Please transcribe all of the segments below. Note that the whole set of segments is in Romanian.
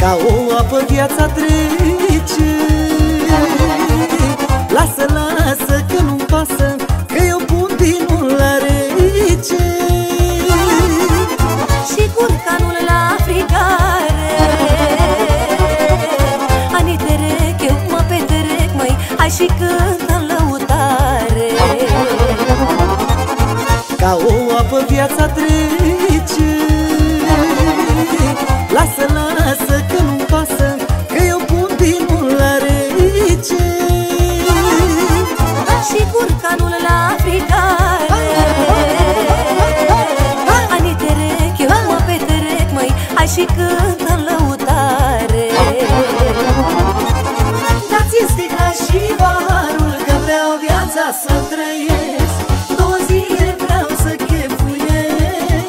Ca o apă viața trece. Lasă, lasă că nu-mi pasă Că eu pun vinul la rece. Și curcanul la frigare. Ani terec, eu mă petrec, măi Hai și cânt în lăutare. Ca o apă viața trece. Lasă, lasă viața să trăiesc. Două zile vreau să chefuiesc.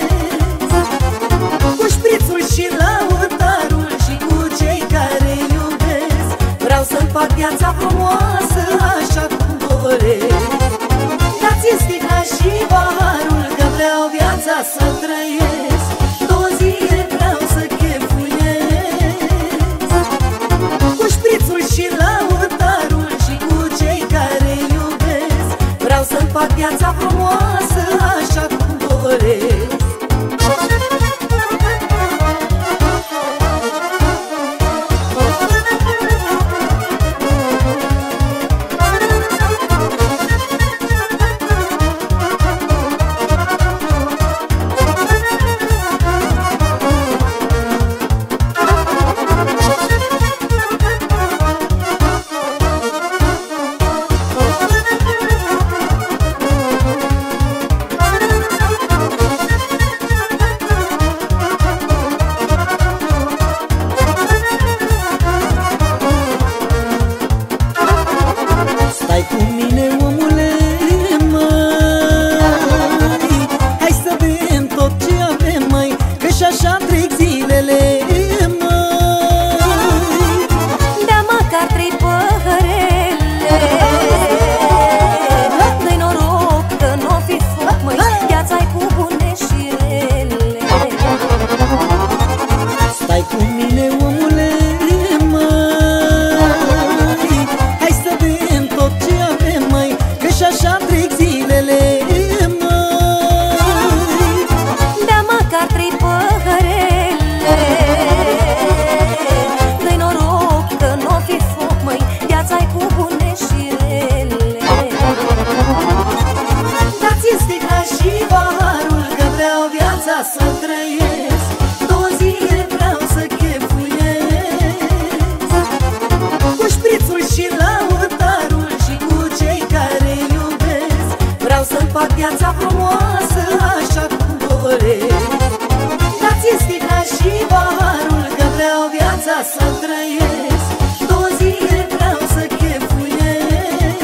Cu șprițul și lautarul Și cu cei care iubesc. Vreau să-mi fac viața frumoasă. să trăiesc. Două zile vreau să chefuiesc.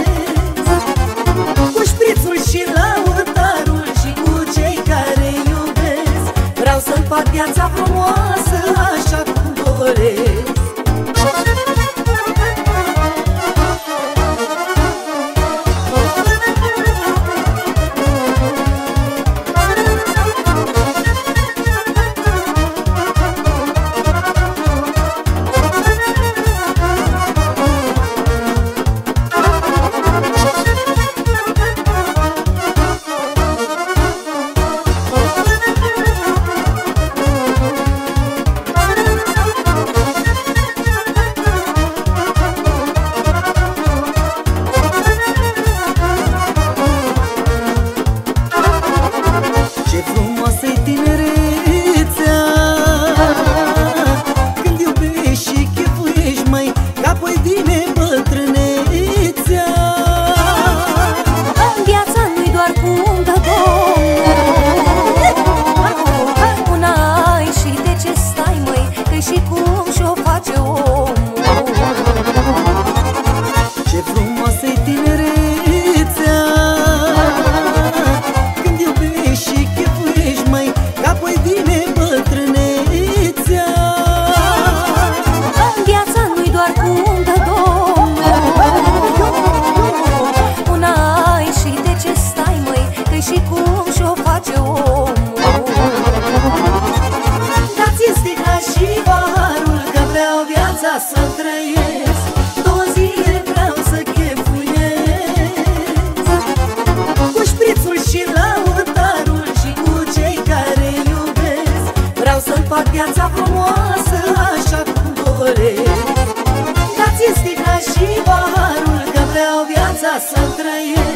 Cu șprițul și lautarul Și cu cei care iubesc Vreau să-mi fac viața frumoasă Așa cum doresc. fac viața frumoasă așa cum doresc. Dați-mi sticla și barul că vreau viața să trăiesc.